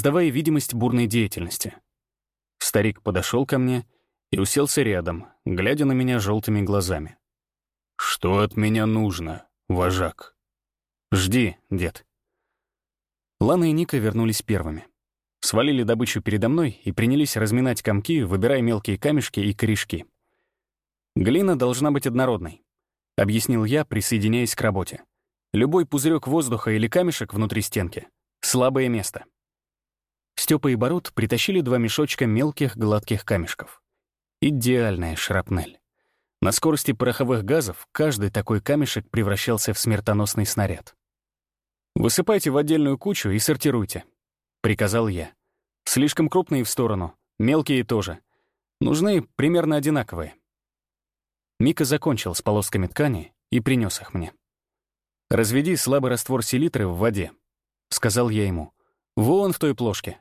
создавая видимость бурной деятельности. Старик подошел ко мне и уселся рядом, глядя на меня желтыми глазами. «Что от меня нужно, вожак?» «Жди, дед». Лана и Ника вернулись первыми. Свалили добычу передо мной и принялись разминать комки, выбирая мелкие камешки и корешки. «Глина должна быть однородной», — объяснил я, присоединяясь к работе. «Любой пузырек воздуха или камешек внутри стенки — слабое место». Степа и Борут притащили два мешочка мелких гладких камешков. Идеальная шрапнель. На скорости пороховых газов каждый такой камешек превращался в смертоносный снаряд. «Высыпайте в отдельную кучу и сортируйте», — приказал я. «Слишком крупные в сторону, мелкие тоже. Нужны примерно одинаковые». Мика закончил с полосками ткани и принес их мне. «Разведи слабый раствор селитры в воде», — сказал я ему. «Вон в той плошке.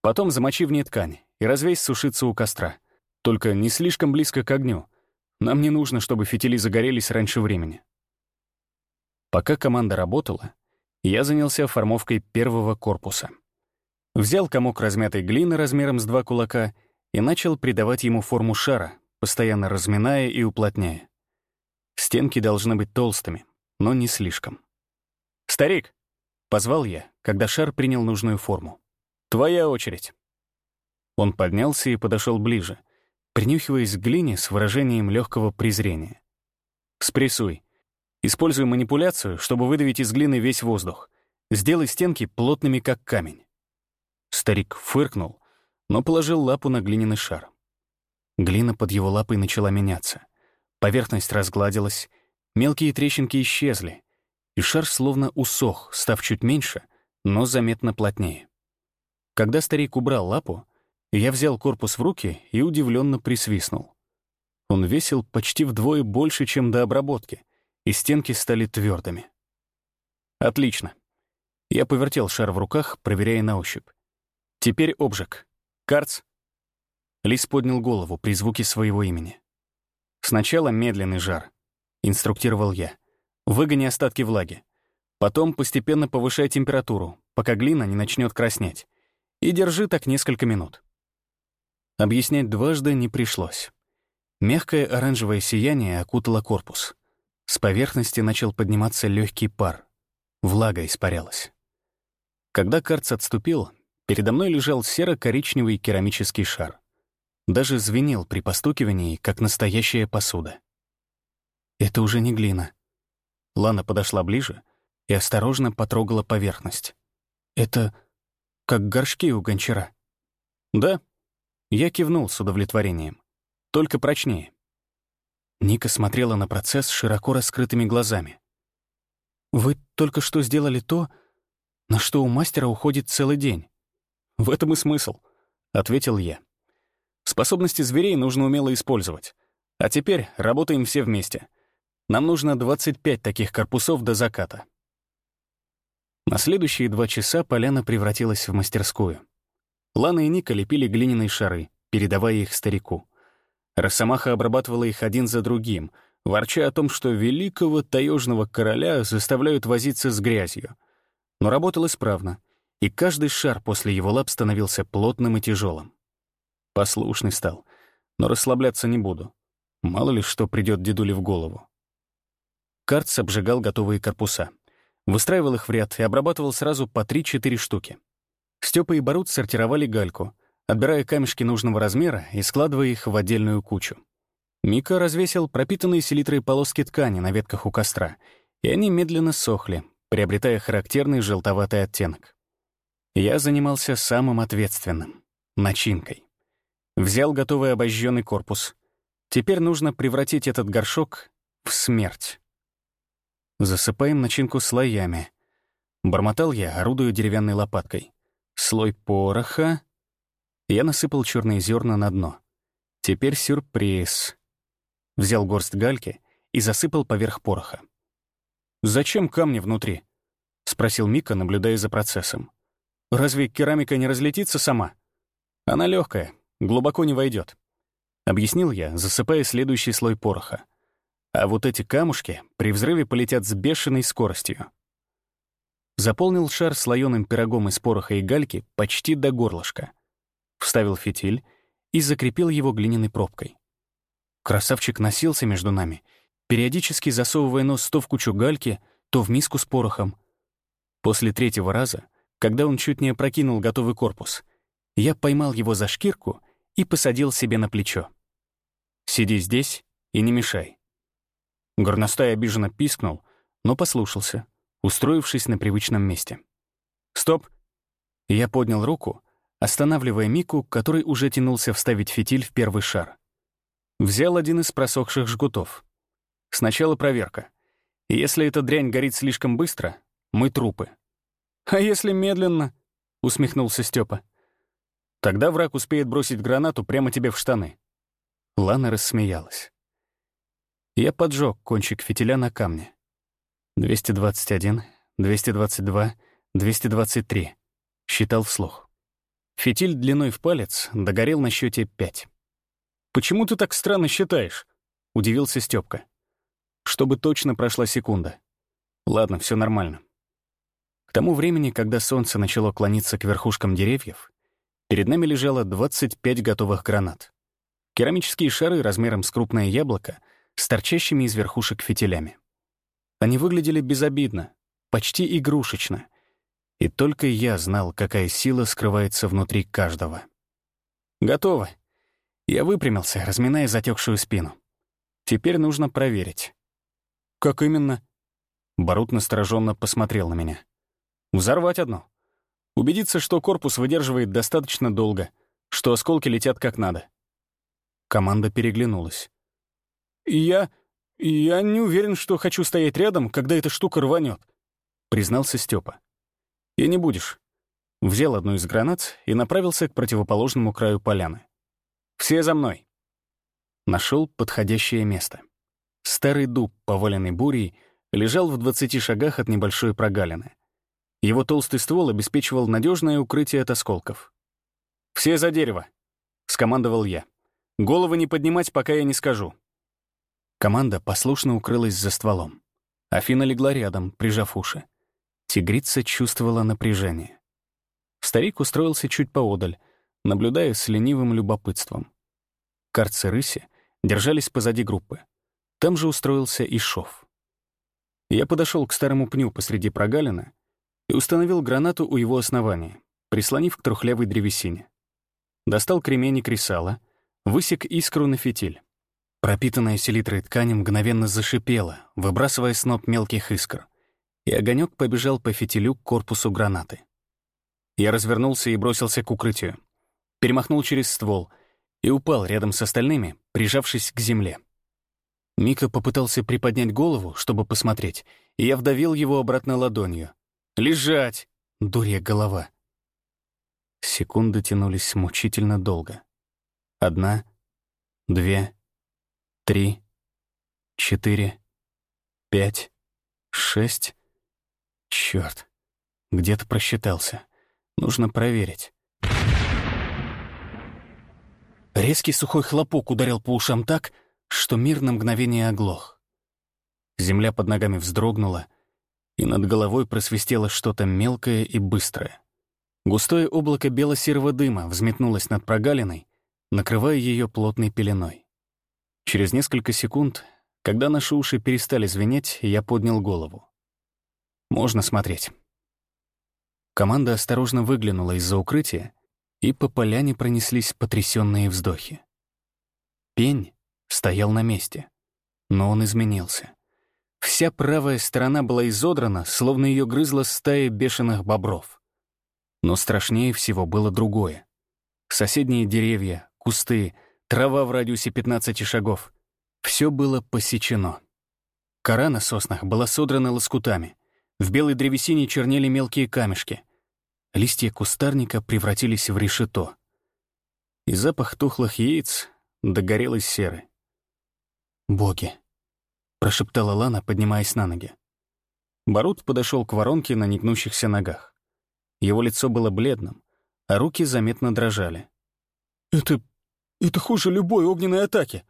Потом замочи в ней ткань и развесь сушиться у костра. Только не слишком близко к огню. Нам не нужно, чтобы фитили загорелись раньше времени». Пока команда работала, я занялся формовкой первого корпуса. Взял комок размятой глины размером с два кулака и начал придавать ему форму шара, постоянно разминая и уплотняя. Стенки должны быть толстыми, но не слишком. «Старик!» — позвал я, когда шар принял нужную форму. «Твоя очередь». Он поднялся и подошел ближе, принюхиваясь к глине с выражением легкого презрения. «Спрессуй. Используй манипуляцию, чтобы выдавить из глины весь воздух. Сделай стенки плотными, как камень». Старик фыркнул, но положил лапу на глиняный шар. Глина под его лапой начала меняться. Поверхность разгладилась, мелкие трещинки исчезли, и шар словно усох, став чуть меньше, но заметно плотнее. Когда старик убрал лапу, я взял корпус в руки и удивленно присвистнул. Он весил почти вдвое больше, чем до обработки, и стенки стали твердыми. Отлично. Я повертел шар в руках, проверяя на ощупь. Теперь обжиг. Карц. Лис поднял голову при звуке своего имени. Сначала медленный жар, инструктировал я. Выгони остатки влаги. Потом постепенно повышай температуру, пока глина не начнет краснеть. И держи так несколько минут. Объяснять дважды не пришлось. Мягкое оранжевое сияние окутало корпус. С поверхности начал подниматься легкий пар. Влага испарялась. Когда карц отступил, передо мной лежал серо-коричневый керамический шар. Даже звенел при постукивании, как настоящая посуда. Это уже не глина. Лана подошла ближе и осторожно потрогала поверхность. Это как горшки у гончара. Да, я кивнул с удовлетворением. Только прочнее. Ника смотрела на процесс широко раскрытыми глазами. «Вы только что сделали то, на что у мастера уходит целый день». «В этом и смысл», — ответил я. «Способности зверей нужно умело использовать. А теперь работаем все вместе. Нам нужно 25 таких корпусов до заката». На следующие два часа поляна превратилась в мастерскую. Лана и Ника лепили глиняные шары, передавая их старику. Росомаха обрабатывала их один за другим, ворча о том, что великого таежного короля заставляют возиться с грязью. Но работал исправно, и каждый шар после его лап становился плотным и тяжелым. Послушный стал, но расслабляться не буду. Мало ли что придет дедуле в голову. Карц обжигал готовые корпуса. Выстраивал их в ряд и обрабатывал сразу по 3-4 штуки. Степа и Барут сортировали гальку, отбирая камешки нужного размера и складывая их в отдельную кучу. Мика развесил пропитанные селитрой полоски ткани на ветках у костра, и они медленно сохли, приобретая характерный желтоватый оттенок. Я занимался самым ответственным — начинкой. Взял готовый обожженный корпус. Теперь нужно превратить этот горшок в смерть. Засыпаем начинку слоями. Бормотал я, орудуя деревянной лопаткой. Слой пороха. Я насыпал черные зерна на дно. Теперь сюрприз. Взял горсть гальки и засыпал поверх пороха. «Зачем камни внутри?» — спросил Мика, наблюдая за процессом. «Разве керамика не разлетится сама?» «Она легкая, глубоко не войдет», — объяснил я, засыпая следующий слой пороха. «А вот эти камушки при взрыве полетят с бешеной скоростью». заполнил шар слоеным пирогом из пороха и гальки почти до горлышка, вставил фитиль и закрепил его глиняной пробкой. Красавчик носился между нами, периодически засовывая нос то в кучу гальки, то в миску с порохом. После третьего раза, когда он чуть не опрокинул готовый корпус, я поймал его за шкирку и посадил себе на плечо. «Сиди здесь и не мешай». Горностай обиженно пискнул, но послушался, устроившись на привычном месте. «Стоп!» Я поднял руку, останавливая Мику, который уже тянулся вставить фитиль в первый шар. Взял один из просохших жгутов. Сначала проверка. Если эта дрянь горит слишком быстро, мы трупы. «А если медленно?» — усмехнулся Степа. «Тогда враг успеет бросить гранату прямо тебе в штаны». Лана рассмеялась. Я поджег кончик фитиля на камне. 221, 222, 223. Считал вслух. Фитиль длиной в палец догорел на счете 5. «Почему ты так странно считаешь?» — удивился Степка. «Чтобы точно прошла секунда. Ладно, все нормально». К тому времени, когда солнце начало клониться к верхушкам деревьев, перед нами лежало 25 готовых гранат. Керамические шары размером с крупное яблоко с торчащими из верхушек фитилями. Они выглядели безобидно, почти игрушечно, и только я знал, какая сила скрывается внутри каждого. «Готово». Я выпрямился, разминая затекшую спину. Теперь нужно проверить. «Как именно?» Барут настороженно посмотрел на меня. «Взорвать одно. Убедиться, что корпус выдерживает достаточно долго, что осколки летят как надо». Команда переглянулась. «Я... «Я не уверен, что хочу стоять рядом, когда эта штука рванет», — признался Степа. «И не будешь». Взял одну из гранат и направился к противоположному краю поляны. «Все за мной!» Нашел подходящее место. Старый дуб, поваленный бурей, лежал в двадцати шагах от небольшой прогалины. Его толстый ствол обеспечивал надежное укрытие от осколков. «Все за дерево!» — скомандовал я. «Головы не поднимать, пока я не скажу. Команда послушно укрылась за стволом. Афина легла рядом, прижав уши. Тигрица чувствовала напряжение. Старик устроился чуть поодаль, наблюдая с ленивым любопытством. Карцы рыси держались позади группы. Там же устроился и шов. Я подошел к старому пню посреди прогалина и установил гранату у его основания, прислонив к трухлявой древесине. Достал кремень и кресало, высек искру на фитиль. Пропитанная селитрой ткань мгновенно зашипела, выбрасывая сноп мелких искр, и огонек побежал по фитилю к корпусу гранаты. Я развернулся и бросился к укрытию. Перемахнул через ствол и упал рядом с остальными, прижавшись к земле. Мика попытался приподнять голову, чтобы посмотреть, и я вдавил его обратно ладонью. «Лежать!» — дурья голова. Секунды тянулись мучительно долго. Одна, две, три, четыре, пять, шесть. Черт, где-то просчитался. Нужно проверить. Резкий сухой хлопок ударил по ушам так, что мир на мгновение оглох. Земля под ногами вздрогнула, и над головой просвистело что-то мелкое и быстрое. Густое облако бело-серого дыма взметнулось над прогалиной, накрывая ее плотной пеленой. Через несколько секунд, когда наши уши перестали звенеть, я поднял голову. Можно смотреть. Команда осторожно выглянула из-за укрытия, и по поляне пронеслись потрясенные вздохи. Пень стоял на месте, но он изменился. Вся правая сторона была изодрана, словно ее грызла стая бешеных бобров. Но страшнее всего было другое. Соседние деревья, кусты — Трава в радиусе 15 шагов. Все было посечено. Кора на соснах была содрана лоскутами. В белой древесине чернели мелкие камешки. Листья кустарника превратились в решето. И запах тухлых яиц догорелой серы. «Боги!» — прошептала Лана, поднимаясь на ноги. Барут подошел к воронке на негнущихся ногах. Его лицо было бледным, а руки заметно дрожали. «Это это хуже любой огненной атаки.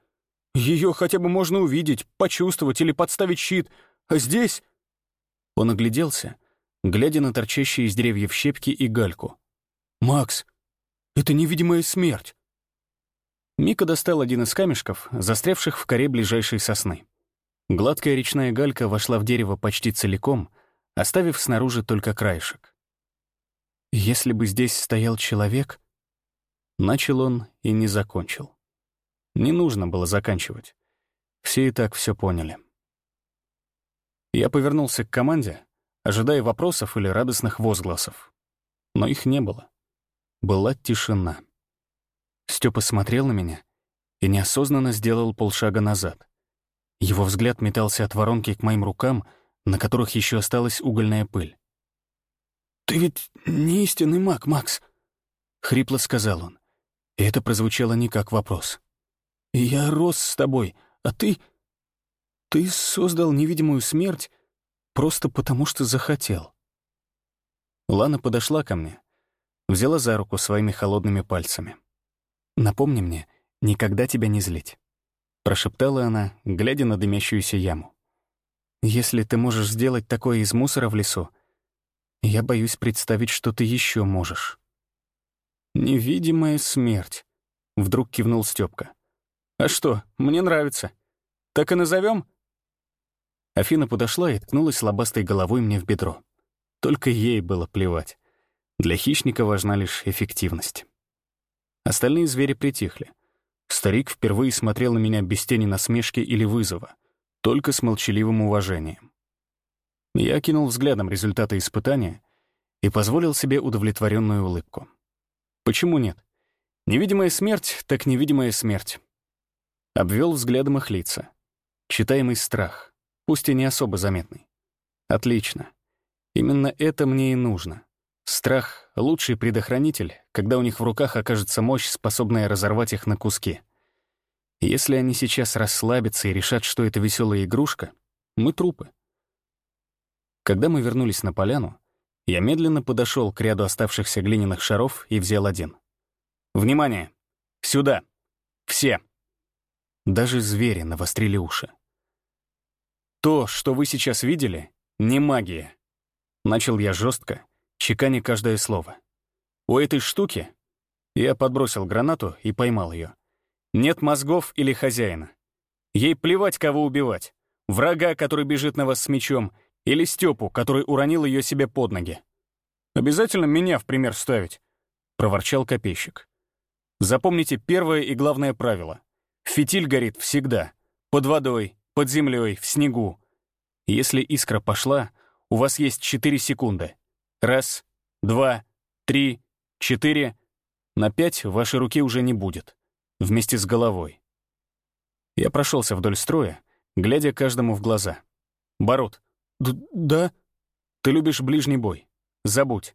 Ее хотя бы можно увидеть, почувствовать или подставить щит. А здесь...» Он огляделся, глядя на торчащие из деревьев щепки и гальку. «Макс, это невидимая смерть!» Мика достал один из камешков, застрявших в коре ближайшей сосны. Гладкая речная галька вошла в дерево почти целиком, оставив снаружи только краешек. «Если бы здесь стоял человек...» Начал он и не закончил. Не нужно было заканчивать. Все и так все поняли. Я повернулся к команде, ожидая вопросов или радостных возгласов. Но их не было. Была тишина. Степа смотрел на меня и неосознанно сделал полшага назад. Его взгляд метался от воронки к моим рукам, на которых еще осталась угольная пыль. «Ты ведь не истинный маг, Макс», — хрипло сказал он. И это прозвучало не как вопрос. «Я рос с тобой, а ты...» Ты создал невидимую смерть просто потому, что захотел. Лана подошла ко мне, взяла за руку своими холодными пальцами. «Напомни мне, никогда тебя не злить», — прошептала она, глядя на дымящуюся яму. «Если ты можешь сделать такое из мусора в лесу, я боюсь представить, что ты еще можешь». «Невидимая смерть», — вдруг кивнул Степка. «А что, мне нравится. Так и назовем? Афина подошла и ткнулась лобастой головой мне в бедро. Только ей было плевать. Для хищника важна лишь эффективность. Остальные звери притихли. Старик впервые смотрел на меня без тени насмешки или вызова, только с молчаливым уважением. Я кинул взглядом результаты испытания и позволил себе удовлетворенную улыбку. Почему нет? Невидимая смерть, так невидимая смерть. Обвел взглядом их лица. Читаемый страх, пусть и не особо заметный. Отлично. Именно это мне и нужно. Страх — лучший предохранитель, когда у них в руках окажется мощь, способная разорвать их на куски. Если они сейчас расслабятся и решат, что это веселая игрушка, мы трупы. Когда мы вернулись на поляну, я медленно подошел к ряду оставшихся глиняных шаров и взял один. «Внимание! Сюда! Все!» Даже звери навострили уши. То, что вы сейчас видели, не магия. Начал я жестко, чеканя каждое слово. У этой штуки я подбросил гранату и поймал ее. Нет мозгов или хозяина. Ей плевать, кого убивать. Врага, который бежит на вас с мечом, или Степу, который уронил ее себе под ноги. «Обязательно меня в пример ставить», — проворчал копейщик. Запомните первое и главное правило. Фитиль горит всегда. Под водой, под землей, в снегу. Если искра пошла, у вас есть 4 секунды. Раз, два, три, четыре. На пять вашей руки уже не будет. Вместе с головой. Я прошелся вдоль строя, глядя каждому в глаза. «Бород». «Да?» «Ты любишь ближний бой. Забудь.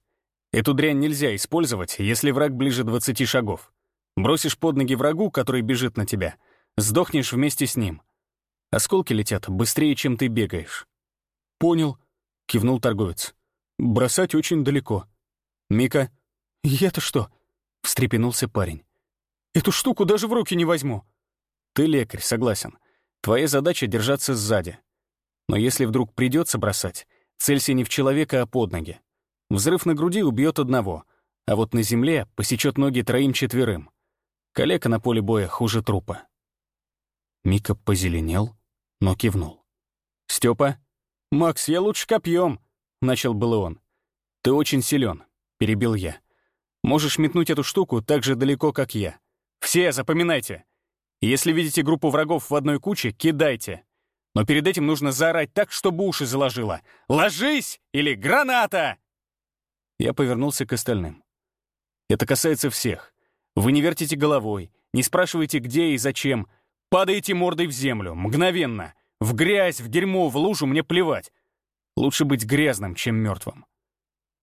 Эту дрянь нельзя использовать, если враг ближе 20 шагов. Бросишь под ноги врагу, который бежит на тебя, сдохнешь вместе с ним. Осколки летят быстрее, чем ты бегаешь». «Понял», — кивнул торговец. «Бросать очень далеко». «Мика?» «Я-то что?» — встрепенулся парень. «Эту штуку даже в руки не возьму». «Ты лекарь, согласен. Твоя задача — держаться сзади. Но если вдруг придется бросать, целься не в человека, а под ноги. Взрыв на груди убьет одного, а вот на земле посечет ноги троим-четверым. Калека на поле боя хуже трупа». Мика позеленел, но кивнул. «Степа?» «Макс, я лучше копьем», — начал было он. «Ты очень силен, перебил я. «Можешь метнуть эту штуку так же далеко, как я. Все, запоминайте. Если видите группу врагов в одной куче, кидайте. Но перед этим нужно заорать так, чтобы уши заложило. «Ложись!» или «Граната!» Я повернулся к остальным. Это касается всех. Вы не вертите головой, не спрашивайте, где и зачем, Падаете мордой в землю, мгновенно. В грязь, в дерьмо, в лужу мне плевать. Лучше быть грязным, чем мертвым.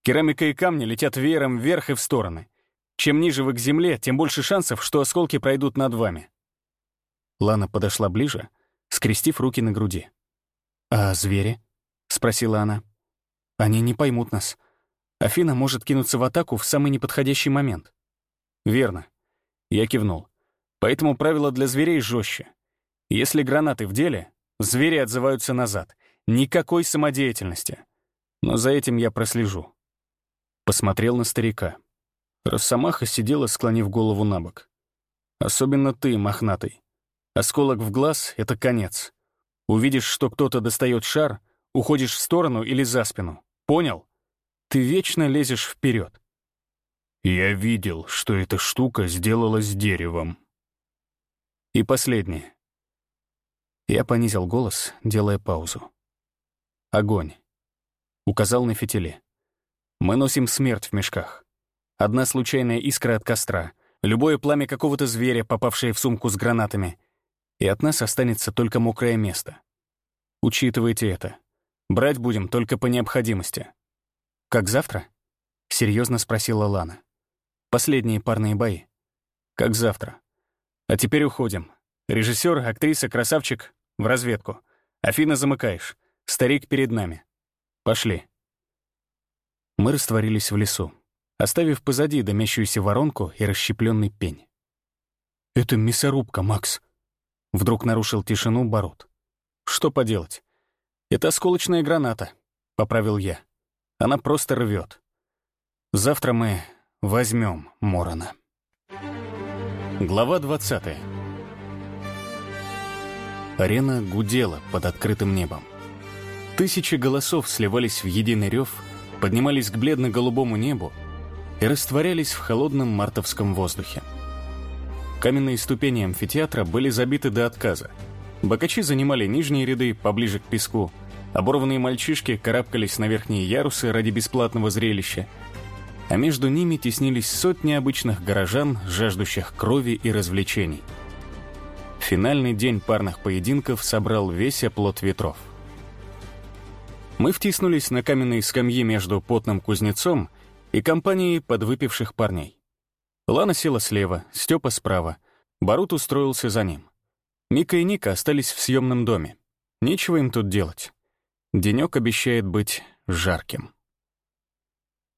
Керамика и камни летят веером вверх и в стороны. Чем ниже вы к земле, тем больше шансов, что осколки пройдут над вами. Лана подошла ближе, скрестив руки на груди. «А звери?» — спросила она. «Они не поймут нас. Афина может кинуться в атаку в самый неподходящий момент». «Верно». Я кивнул. Поэтому правила для зверей жестче. Если гранаты в деле, звери отзываются назад. Никакой самодеятельности. Но за этим я прослежу. Посмотрел на старика. Росомаха сидела, склонив голову на бок. Особенно ты, мохнатый. Осколок в глаз — это конец. Увидишь, что кто-то достает шар, уходишь в сторону или за спину. Понял? Ты вечно лезешь вперед. Я видел, что эта штука сделала с деревом. И последнее. Я понизил голос, делая паузу. Огонь. Указал на фитиле. Мы носим смерть в мешках. Одна случайная искра от костра, любое пламя какого-то зверя, попавшее в сумку с гранатами, и от нас останется только мокрое место. Учитывайте это. Брать будем только по необходимости. «Как завтра?» — серьезно спросила Лана. «Последние парные бои. Как завтра. А теперь уходим. Режиссер, актриса, красавчик — в разведку. Афина замыкаешь. Старик перед нами. Пошли». Мы растворились в лесу оставив позади дымящуюся воронку и расщепленный пень. «Это мясорубка, Макс!» Вдруг нарушил тишину Бород. «Что поделать? Это осколочная граната», — поправил я. «Она просто рвет. Завтра мы возьмем Морона». Глава 20 Арена гудела под открытым небом. Тысячи голосов сливались в единый рев, поднимались к бледно-голубому небу, и растворялись в холодном мартовском воздухе. Каменные ступени амфитеатра были забиты до отказа. Бокачи занимали нижние ряды, поближе к песку. Оборванные мальчишки карабкались на верхние ярусы ради бесплатного зрелища. А между ними теснились сотни обычных горожан, жаждущих крови и развлечений. Финальный день парных поединков собрал весь оплот ветров. Мы втиснулись на каменные скамьи между потным кузнецом и компанией подвыпивших парней. Лана села слева, Степа справа. Барут устроился за ним. Мика и Ника остались в съемном доме. Нечего им тут делать. Денек обещает быть жарким.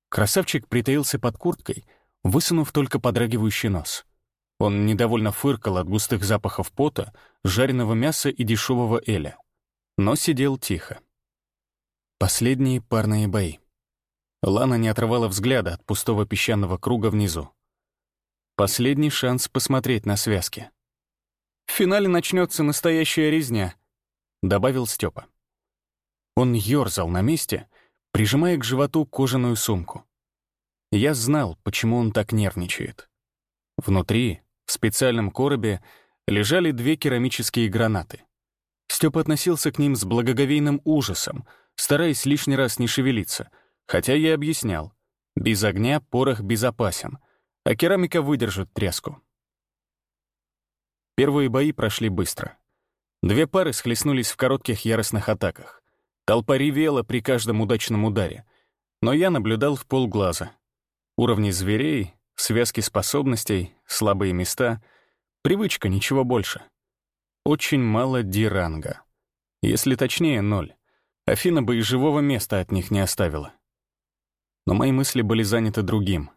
Красавчик притаился под курткой, высунув только подрагивающий нос. Он недовольно фыркал от густых запахов пота, жареного мяса и дешевого эля. Но сидел тихо. Последние парные бои. Лана не отрывала взгляда от пустого песчаного круга внизу. Последний шанс посмотреть на связки. «В финале начнется настоящая резня», — добавил Степа. Он ёрзал на месте, прижимая к животу кожаную сумку. Я знал, почему он так нервничает. Внутри, в специальном коробе, лежали две керамические гранаты. Степа относился к ним с благоговейным ужасом, стараясь лишний раз не шевелиться — Хотя я объяснял, без огня порох безопасен, а керамика выдержит треску. Первые бои прошли быстро. Две пары схлестнулись в коротких яростных атаках. Толпа ревела при каждом удачном ударе, но я наблюдал в полглаза. Уровни зверей, связки способностей, слабые места, привычка, ничего больше. Очень мало диранга. Если точнее, ноль. Афина бы и живого места от них не оставила но мои мысли были заняты другим.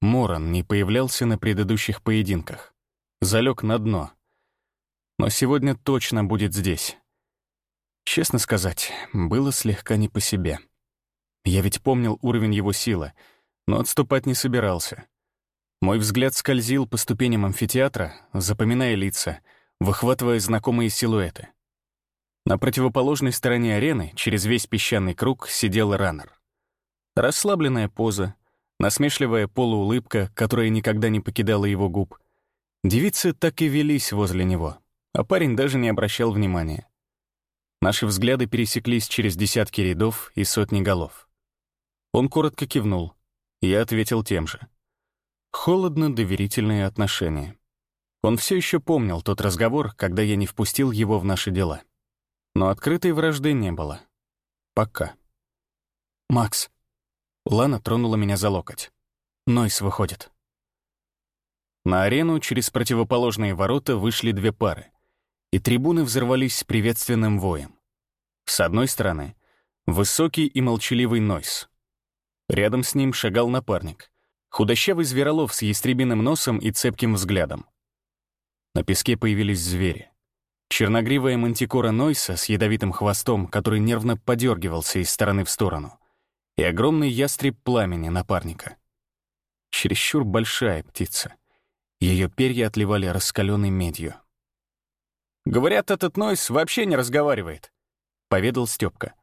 Моран не появлялся на предыдущих поединках. Залег на дно. Но сегодня точно будет здесь. Честно сказать, было слегка не по себе. Я ведь помнил уровень его силы, но отступать не собирался. Мой взгляд скользил по ступеням амфитеатра, запоминая лица, выхватывая знакомые силуэты. На противоположной стороне арены, через весь песчаный круг, сидел раннер. Расслабленная поза, насмешливая полуулыбка, которая никогда не покидала его губ. Девицы так и велись возле него, а парень даже не обращал внимания. Наши взгляды пересеклись через десятки рядов и сотни голов. Он коротко кивнул, я ответил тем же. Холодно-доверительные отношения. Он все еще помнил тот разговор, когда я не впустил его в наши дела. Но открытой вражды не было. Пока. «Макс», Лана тронула меня за локоть. Нойс выходит. На арену через противоположные ворота вышли две пары, и трибуны взорвались приветственным воем. С одной стороны — высокий и молчаливый Нойс. Рядом с ним шагал напарник, худощавый зверолов с ястребиным носом и цепким взглядом. На песке появились звери. черногривая мантикора Нойса с ядовитым хвостом, который нервно подергивался из стороны в сторону, и огромный ястреб пламени напарника. Чересчур большая птица. Ее перья отливали раскаленной медью. «Говорят, этот Нойс вообще не разговаривает», — поведал Степка.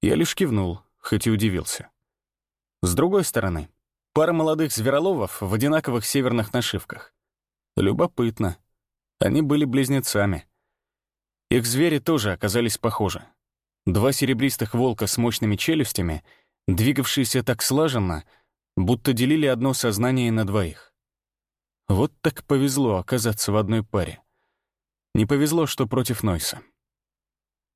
Я лишь кивнул, хоть и удивился. С другой стороны, пара молодых звероловов в одинаковых северных нашивках. Любопытно. Они были близнецами. Их звери тоже оказались похожи. Два серебристых волка с мощными челюстями, двигавшиеся так слаженно, будто делили одно сознание на двоих. Вот так повезло оказаться в одной паре. Не повезло, что против Нойса.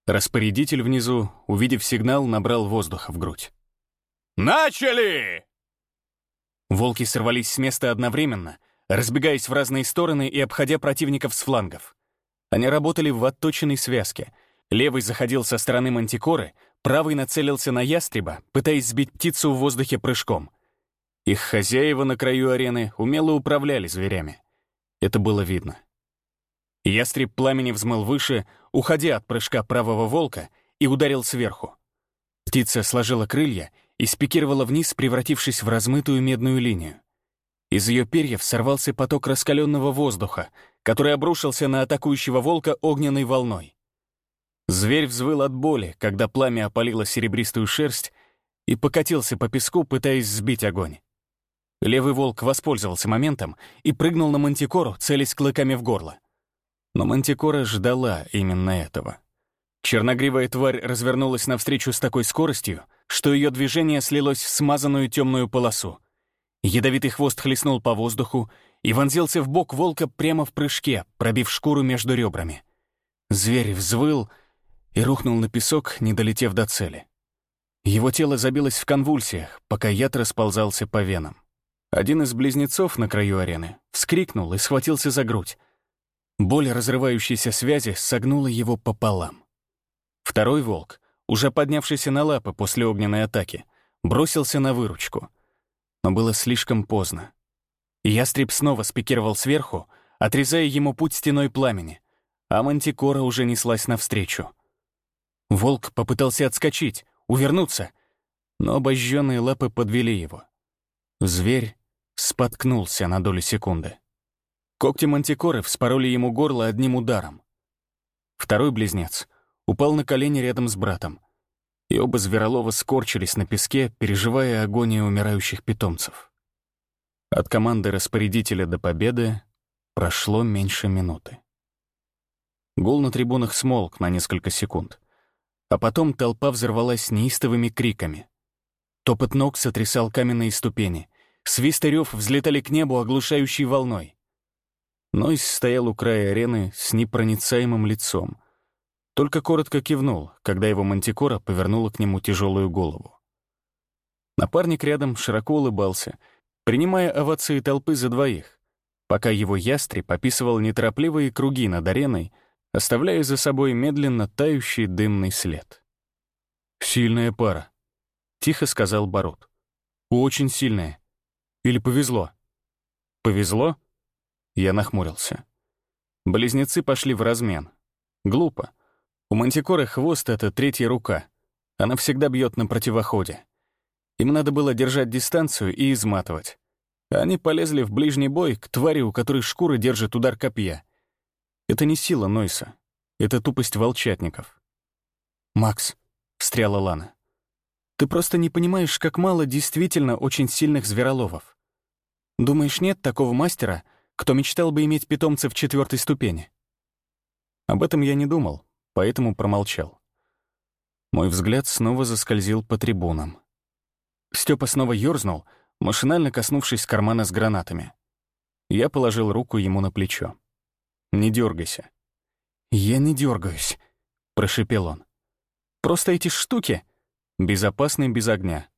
Распорядитель внизу, увидев сигнал, набрал воздуха в грудь. «Начали!» Волки сорвались с места одновременно, разбегаясь в разные стороны и обходя противников с флангов. Они работали в отточенной связке. Левый заходил со стороны мантикоры, правый нацелился на ястреба, пытаясь сбить птицу в воздухе прыжком. Их хозяева на краю арены умело управляли зверями. Это было видно. Ястреб пламени взмыл выше, уходя от прыжка правого волка, и ударил сверху. Птица сложила крылья — и спикировала вниз, превратившись в размытую медную линию. Из ее перьев сорвался поток раскаленного воздуха, который обрушился на атакующего волка огненной волной. Зверь взвыл от боли, когда пламя опалило серебристую шерсть и покатился по песку, пытаясь сбить огонь. Левый волк воспользовался моментом и прыгнул на мантикору, целясь клыками в горло. Но мантикора ждала именно этого. Черногривая тварь развернулась навстречу с такой скоростью, что ее движение слилось в смазанную темную полосу. Ядовитый хвост хлестнул по воздуху и вонзился в бок волка прямо в прыжке, пробив шкуру между ребрами. Зверь взвыл и рухнул на песок, не долетев до цели. Его тело забилось в конвульсиях, пока яд расползался по венам. Один из близнецов на краю арены вскрикнул и схватился за грудь. Боль разрывающейся связи согнула его пополам. Второй волк, уже поднявшийся на лапы после огненной атаки, бросился на выручку. Но было слишком поздно. Ястреб снова спикировал сверху, отрезая ему путь стеной пламени, а мантикора уже неслась навстречу. Волк попытался отскочить, увернуться, но обожженные лапы подвели его. Зверь споткнулся на долю секунды. Когти мантикоры вспороли ему горло одним ударом. Второй близнец упал на колени рядом с братом, и оба зверолова скорчились на песке, переживая агонию умирающих питомцев. От команды распорядителя до победы прошло меньше минуты. Гул на трибунах смолк на несколько секунд, а потом толпа взорвалась неистовыми криками. Топот ног сотрясал каменные ступени, свист и рев взлетали к небу оглушающей волной. Нойс стоял у края арены с непроницаемым лицом — только коротко кивнул, когда его мантикора повернула к нему тяжелую голову. Напарник рядом широко улыбался, принимая овации толпы за двоих, пока его ястреб описывал неторопливые круги над ареной, оставляя за собой медленно тающий дымный след. «Сильная пара», — тихо сказал Барут. «Очень сильная. Или повезло?» «Повезло?» Я нахмурился. Близнецы пошли в размен. Глупо. У мантикоры хвост — это третья рука. Она всегда бьет на противоходе. Им надо было держать дистанцию и изматывать. они полезли в ближний бой к твари, у которой шкура держит удар копья. Это не сила Нойса. Это тупость волчатников. «Макс», — встряла Лана, — «ты просто не понимаешь, как мало действительно очень сильных звероловов. Думаешь, нет такого мастера, кто мечтал бы иметь питомцев четвертой ступени?» Об этом я не думал, поэтому промолчал. Мой взгляд снова заскользил по трибунам. Степа снова ёрзнул, машинально коснувшись кармана с гранатами. Я положил руку ему на плечо. «Не дергайся». «Я не дергаюсь», — прошепел он. «Просто эти штуки безопасны без огня.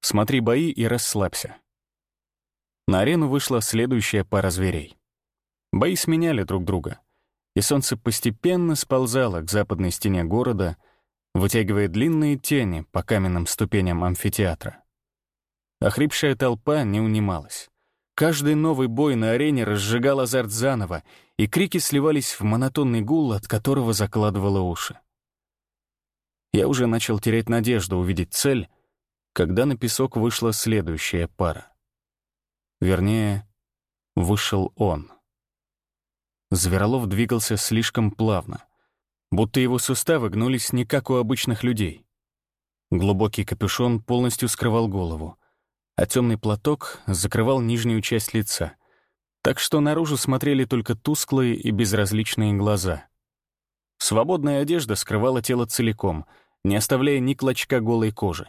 Смотри бои и расслабься». На арену вышла следующая пара зверей. Бои сменяли друг друга и солнце постепенно сползало к западной стене города, вытягивая длинные тени по каменным ступеням амфитеатра. Охрипшая толпа не унималась. Каждый новый бой на арене разжигал азарт заново, и крики сливались в монотонный гул, от которого закладывало уши. Я уже начал терять надежду увидеть цель, когда на песок вышла следующая пара. Вернее, вышел он. Зверолов двигался слишком плавно, будто его суставы гнулись не как у обычных людей. Глубокий капюшон полностью скрывал голову, а темный платок закрывал нижнюю часть лица, так что наружу смотрели только тусклые и безразличные глаза. Свободная одежда скрывала тело целиком, не оставляя ни клочка голой кожи.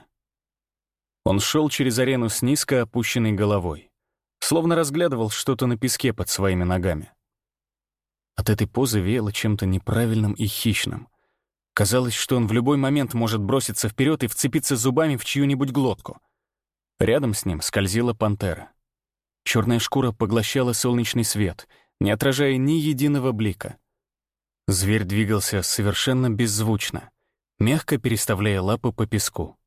Он шел через арену с низко опущенной головой, словно разглядывал что-то на песке под своими ногами. От этой позы веяло чем-то неправильным и хищным. Казалось, что он в любой момент может броситься вперед и вцепиться зубами в чью-нибудь глотку. Рядом с ним скользила пантера. Черная шкура поглощала солнечный свет, не отражая ни единого блика. Зверь двигался совершенно беззвучно, мягко переставляя лапы по песку.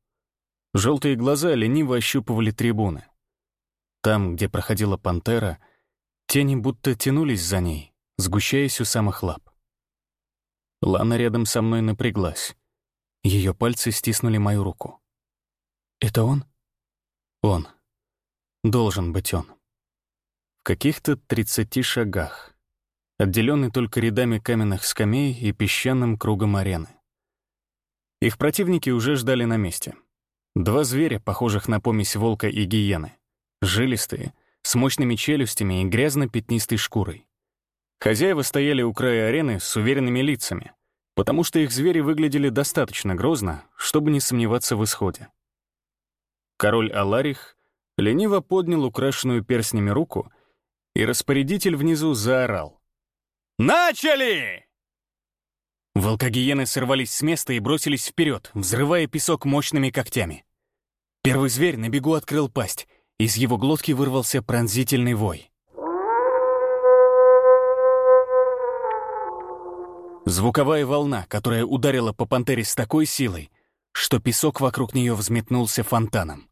Желтые глаза лениво ощупывали трибуны. Там, где проходила пантера, тени будто тянулись за ней, сгущаясь у самых лап. Лана рядом со мной напряглась. Ее пальцы стиснули мою руку. «Это он?» «Он. Должен быть он». В каких-то тридцати шагах, отделенный только рядами каменных скамей и песчаным кругом арены. Их противники уже ждали на месте. Два зверя, похожих на помесь волка и гиены. Жилистые, с мощными челюстями и грязно-пятнистой шкурой. Хозяева стояли у края арены с уверенными лицами, потому что их звери выглядели достаточно грозно, чтобы не сомневаться в исходе. Король Аларих лениво поднял украшенную перстнями руку, и распорядитель внизу заорал. «Начали!» Волкогиены сорвались с места и бросились вперед, взрывая песок мощными когтями. Первый зверь на бегу открыл пасть, из его глотки вырвался пронзительный вой. Звуковая волна, которая ударила по пантере с такой силой, что песок вокруг нее взметнулся фонтаном.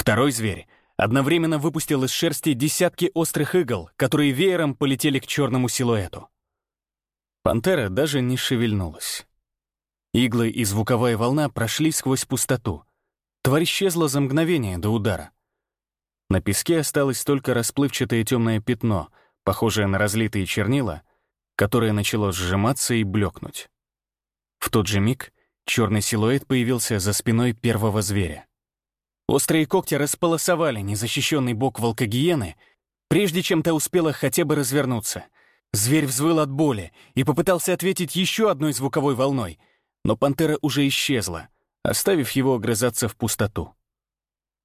Второй зверь одновременно выпустил из шерсти десятки острых игл, которые веером полетели к черному силуэту. Пантера даже не шевельнулась. Иглы и звуковая волна прошли сквозь пустоту. Тварь исчезла за мгновение до удара. На песке осталось только расплывчатое темное пятно, похожее на разлитые чернила, которое начало сжиматься и блекнуть. В тот же миг черный силуэт появился за спиной первого зверя. Острые когти располосовали незащищенный бок волкогиены, прежде чем та успела хотя бы развернуться. Зверь взвыл от боли и попытался ответить еще одной звуковой волной, но пантера уже исчезла, оставив его огрызаться в пустоту.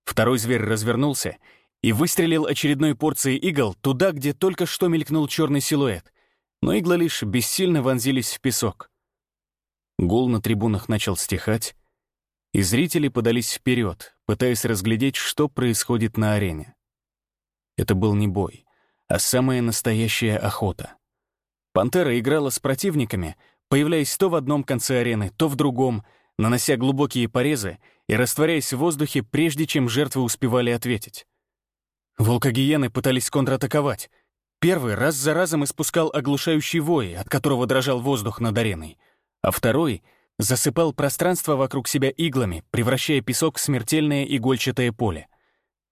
Второй зверь развернулся и выстрелил очередной порцией игл туда, где только что мелькнул черный силуэт, но иглы лишь бессильно вонзились в песок. Гул на трибунах начал стихать, и зрители подались вперед, пытаясь разглядеть, что происходит на арене. Это был не бой, а самая настоящая охота. Пантера играла с противниками, появляясь то в одном конце арены, то в другом, нанося глубокие порезы и растворяясь в воздухе, прежде чем жертвы успевали ответить. Волкогиены пытались контратаковать — Первый раз за разом испускал оглушающий вой, от которого дрожал воздух над ареной, а второй засыпал пространство вокруг себя иглами, превращая песок в смертельное игольчатое поле.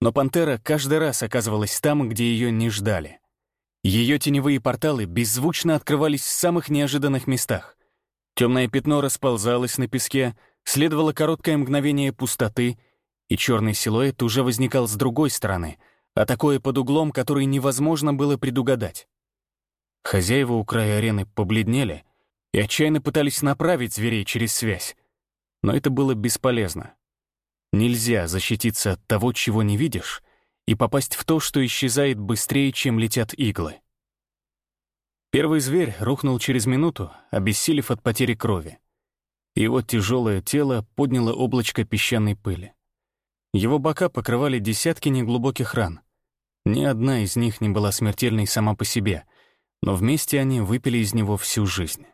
Но пантера каждый раз оказывалась там, где ее не ждали. Ее теневые порталы беззвучно открывались в самых неожиданных местах. Темное пятно расползалось на песке, следовало короткое мгновение пустоты, и черный силуэт уже возникал с другой стороны — атакуя под углом, который невозможно было предугадать. Хозяева у края арены побледнели и отчаянно пытались направить зверей через связь, но это было бесполезно. Нельзя защититься от того, чего не видишь, и попасть в то, что исчезает быстрее, чем летят иглы. Первый зверь рухнул через минуту, обессилев от потери крови. Его тяжелое тело подняло облачко песчаной пыли. Его бока покрывали десятки неглубоких ран. Ни одна из них не была смертельной сама по себе, но вместе они выпили из него всю жизнь.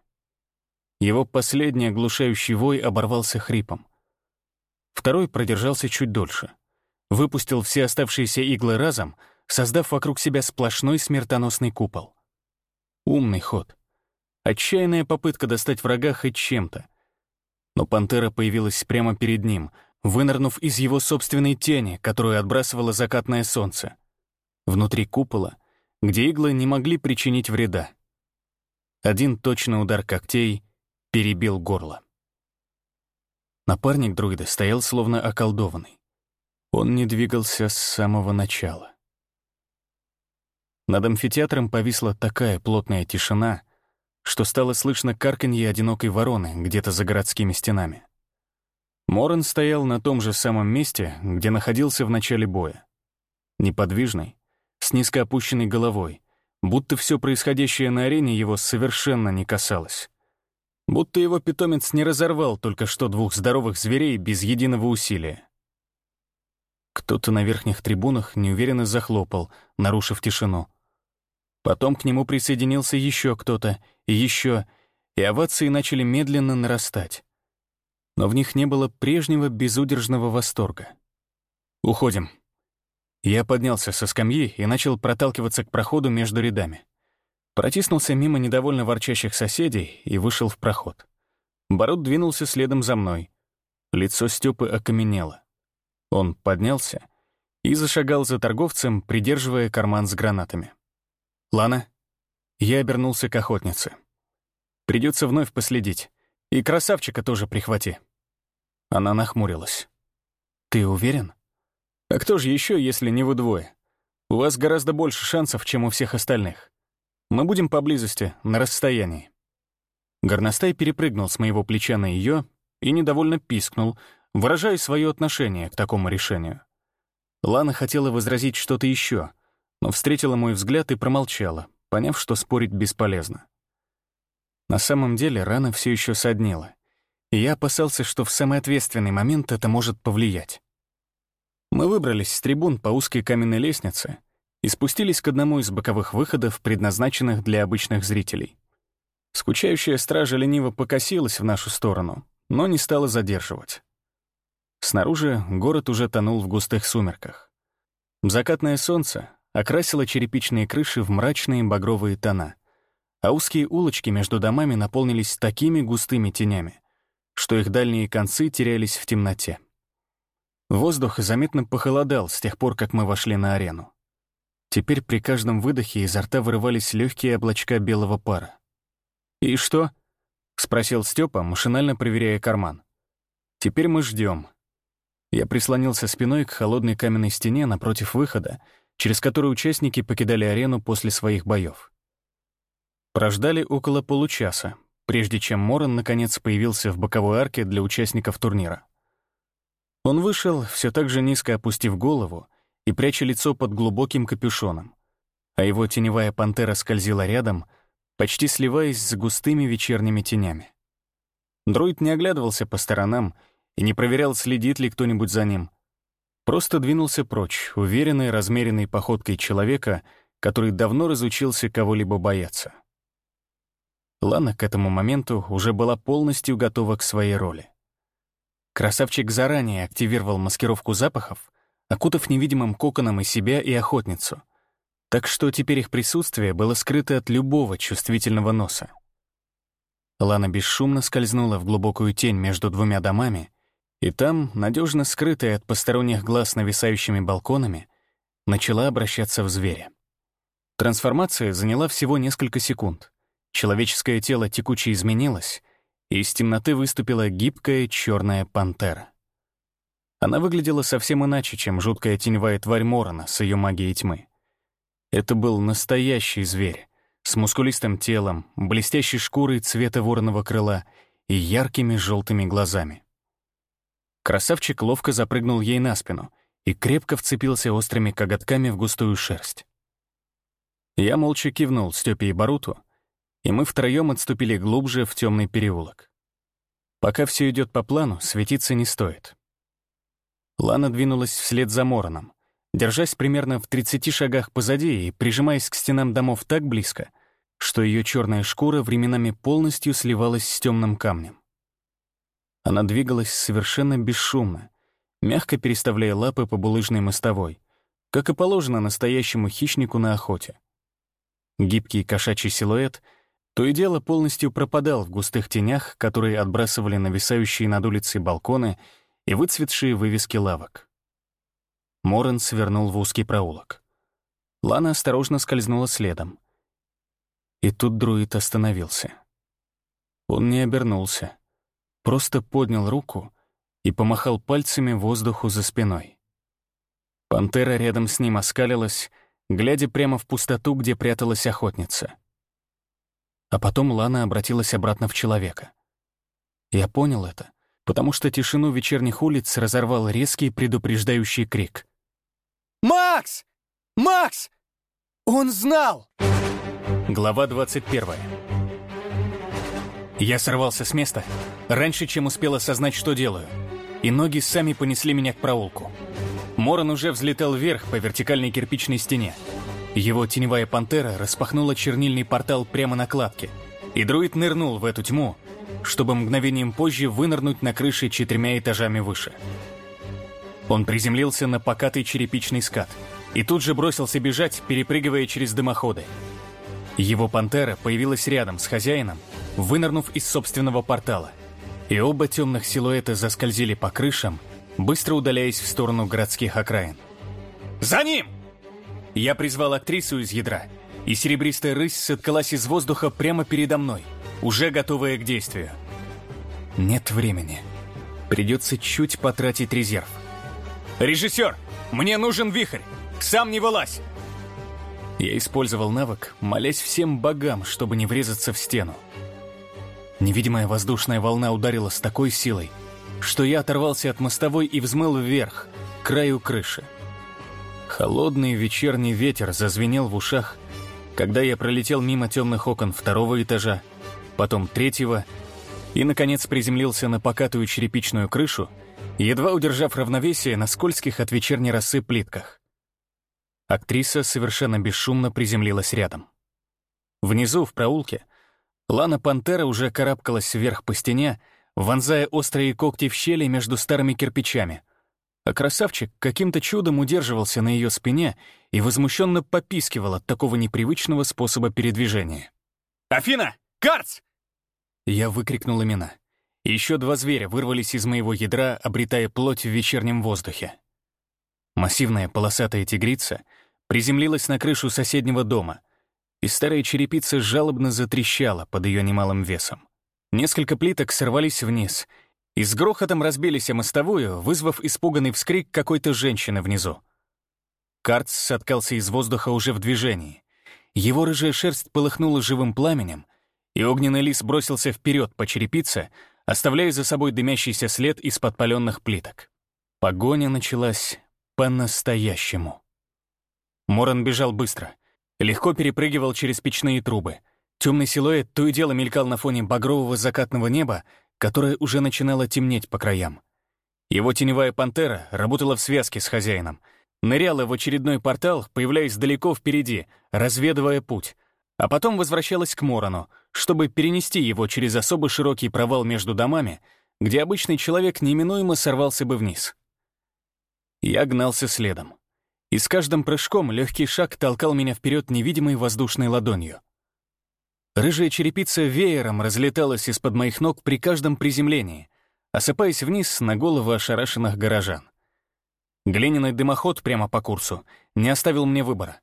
Его последний оглушающий вой оборвался хрипом. Второй продержался чуть дольше. Выпустил все оставшиеся иглы разом, создав вокруг себя сплошной смертоносный купол. Умный ход. Отчаянная попытка достать врага хоть чем-то. Но пантера появилась прямо перед ним, вынырнув из его собственной тени, которую отбрасывало закатное солнце. Внутри купола, где иглы не могли причинить вреда. Один точный удар когтей перебил горло. Напарник друида стоял словно околдованный. Он не двигался с самого начала. Над амфитеатром повисла такая плотная тишина, что стало слышно карканье одинокой вороны где-то за городскими стенами. Моран стоял на том же самом месте, где находился в начале боя. Неподвижный, с низко опущенной головой, будто все происходящее на арене его совершенно не касалось. Будто его питомец не разорвал только что двух здоровых зверей без единого усилия. Кто-то на верхних трибунах неуверенно захлопал, нарушив тишину. Потом к нему присоединился еще кто-то, и еще, и овации начали медленно нарастать. Но в них не было прежнего безудержного восторга. «Уходим». Я поднялся со скамьи и начал проталкиваться к проходу между рядами. Протиснулся мимо недовольно ворчащих соседей и вышел в проход. Бород двинулся следом за мной. Лицо Степы окаменело. Он поднялся и зашагал за торговцем, придерживая карман с гранатами. «Лана?» Я обернулся к охотнице. «Придется вновь последить. И красавчика тоже прихвати». Она нахмурилась. «Ты уверен?» «А кто же еще, если не вы двое? У вас гораздо больше шансов, чем у всех остальных. Мы будем поблизости, на расстоянии». Горностай перепрыгнул с моего плеча на ее и недовольно пискнул, выражая свое отношение к такому решению. Лана хотела возразить что-то еще, но встретила мой взгляд и промолчала, поняв, что спорить бесполезно. На самом деле рана все еще соднила, и я опасался, что в самый ответственный момент это может повлиять. Мы выбрались с трибун по узкой каменной лестнице и спустились к одному из боковых выходов, предназначенных для обычных зрителей. Скучающая стража лениво покосилась в нашу сторону, но не стала задерживать. Снаружи город уже тонул в густых сумерках. Закатное солнце окрасило черепичные крыши в мрачные багровые тона, а узкие улочки между домами наполнились такими густыми тенями, что их дальние концы терялись в темноте. Воздух заметно похолодал с тех пор, как мы вошли на арену. Теперь при каждом выдохе изо рта вырывались легкие облачка белого пара. «И что?» — спросил Степа, машинально проверяя карман. «Теперь мы ждем. Я прислонился спиной к холодной каменной стене напротив выхода, через который участники покидали арену после своих боев. Прождали около получаса, прежде чем Моран наконец появился в боковой арке для участников турнира. Он вышел, все так же низко опустив голову и пряча лицо под глубоким капюшоном, а его теневая пантера скользила рядом, почти сливаясь с густыми вечерними тенями. Дроид не оглядывался по сторонам и не проверял, следит ли кто-нибудь за ним. Просто двинулся прочь, уверенной, размеренной походкой человека, который давно разучился кого-либо бояться. Лана к этому моменту уже была полностью готова к своей роли. Красавчик заранее активировал маскировку запахов, окутав невидимым коконом и себя, и охотницу. Так что теперь их присутствие было скрыто от любого чувствительного носа. Лана бесшумно скользнула в глубокую тень между двумя домами, и там, надежно скрытая от посторонних глаз нависающими балконами, начала обращаться в зверя. Трансформация заняла всего несколько секунд. Человеческое тело текуче изменилось, и из темноты выступила гибкая черная пантера. Она выглядела совсем иначе, чем жуткая теневая тварь Морона с ее магией тьмы. Это был настоящий зверь, с мускулистым телом, блестящей шкурой цвета вороного крыла и яркими желтыми глазами. Красавчик ловко запрыгнул ей на спину и крепко вцепился острыми коготками в густую шерсть. Я молча кивнул Стёпе и Баруту, и мы втроем отступили глубже в темный переулок. Пока все идет по плану, светиться не стоит. Лана двинулась вслед за Мороном, держась примерно в 30 шагах позади и прижимаясь к стенам домов так близко, что ее черная шкура временами полностью сливалась с темным камнем. Она двигалась совершенно бесшумно, мягко переставляя лапы по булыжной мостовой, как и положено настоящему хищнику на охоте. Гибкий кошачий силуэт то и дело полностью пропадал в густых тенях, которые отбрасывали нависающие над улицей балконы и выцветшие вывески лавок. Морен свернул в узкий проулок. Лана осторожно скользнула следом. И тут друид остановился. Он не обернулся, просто поднял руку и помахал пальцами воздуху за спиной. Пантера рядом с ним оскалилась, глядя прямо в пустоту, где пряталась охотница. А потом Лана обратилась обратно в человека. Я понял это, потому что тишину вечерних улиц разорвал резкий предупреждающий крик. «Макс! Макс! Он знал!» Глава 21. Я сорвался с места, раньше, чем успел осознать, что делаю, и ноги сами понесли меня к проулку. Моран уже взлетел вверх по вертикальной кирпичной стене. Его теневая пантера распахнула чернильный портал прямо на кладке, и друид нырнул в эту тьму, чтобы мгновением позже вынырнуть на крыше четырьмя этажами выше. Он приземлился на покатый черепичный скат и тут же бросился бежать, перепрыгивая через дымоходы. Его пантера появилась рядом с хозяином, вынырнув из собственного портала, и оба темных силуэта заскользили по крышам, быстро удаляясь в сторону городских окраин. «За ним!» Я призвал актрису из ядра, и серебристая рысь соткалась из воздуха прямо передо мной, уже готовая к действию. Нет времени. Придется чуть потратить резерв. «Режиссер, мне нужен вихрь! Сам не вылазь!» Я использовал навык, молясь всем богам, чтобы не врезаться в стену. Невидимая воздушная волна ударила с такой силой, что я оторвался от мостовой и взмыл вверх, к краю крыши. Холодный вечерний ветер зазвенел в ушах, когда я пролетел мимо темных окон второго этажа, потом третьего и, наконец, приземлился на покатую черепичную крышу, едва удержав равновесие на скользких от вечерней росы плитках. Актриса совершенно бесшумно приземлилась рядом. Внизу, в проулке, Лана Пантера уже карабкалась вверх по стене, вонзая острые когти в щели между старыми кирпичами. А красавчик каким-то чудом удерживался на ее спине и возмущенно попискивал от такого непривычного способа передвижения. «Афина! Карц!» Я выкрикнул имена. Еще два зверя вырвались из моего ядра, обретая плоть в вечернем воздухе. Массивная полосатая тигрица приземлилась на крышу соседнего дома, и старая черепица жалобно затрещала под ее немалым весом. Несколько плиток сорвались вниз и с грохотом разбились о мостовую, вызвав испуганный вскрик какой-то женщины внизу. Карц соткался из воздуха уже в движении. Его рыжая шерсть полыхнула живым пламенем, и огненный лис бросился вперед по черепице, оставляя за собой дымящийся след из подпаленных плиток. Погоня началась по-настоящему. Моран бежал быстро, легко перепрыгивал через печные трубы. Темный силуэт то и дело мелькал на фоне багрового закатного неба, которое уже начинало темнеть по краям. Его теневая пантера работала в связке с хозяином, ныряла в очередной портал, появляясь далеко впереди, разведывая путь, а потом возвращалась к Морану, чтобы перенести его через особо широкий провал между домами, где обычный человек неминуемо сорвался бы вниз. Я гнался следом. И с каждым прыжком легкий шаг толкал меня вперед невидимой воздушной ладонью. Рыжая черепица веером разлеталась из-под моих ног при каждом приземлении, осыпаясь вниз на головы ошарашенных горожан. Глиняный дымоход прямо по курсу не оставил мне выбора.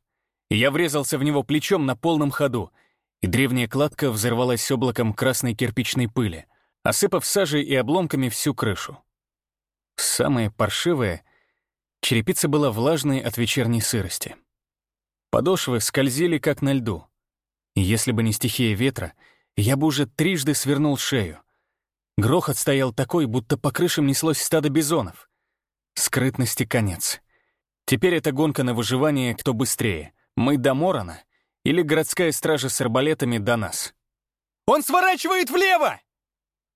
Я врезался в него плечом на полном ходу, и древняя кладка взорвалась облаком красной кирпичной пыли, осыпав сажей и обломками всю крышу. Самое паршивое — Черепица была влажной от вечерней сырости. Подошвы скользили, как на льду. И если бы не стихия ветра, я бы уже трижды свернул шею. Грохот стоял такой, будто по крышам неслось стадо бизонов. Скрытности конец. Теперь это гонка на выживание, кто быстрее. Мы до Морона или городская стража с арбалетами до нас. «Он сворачивает влево!»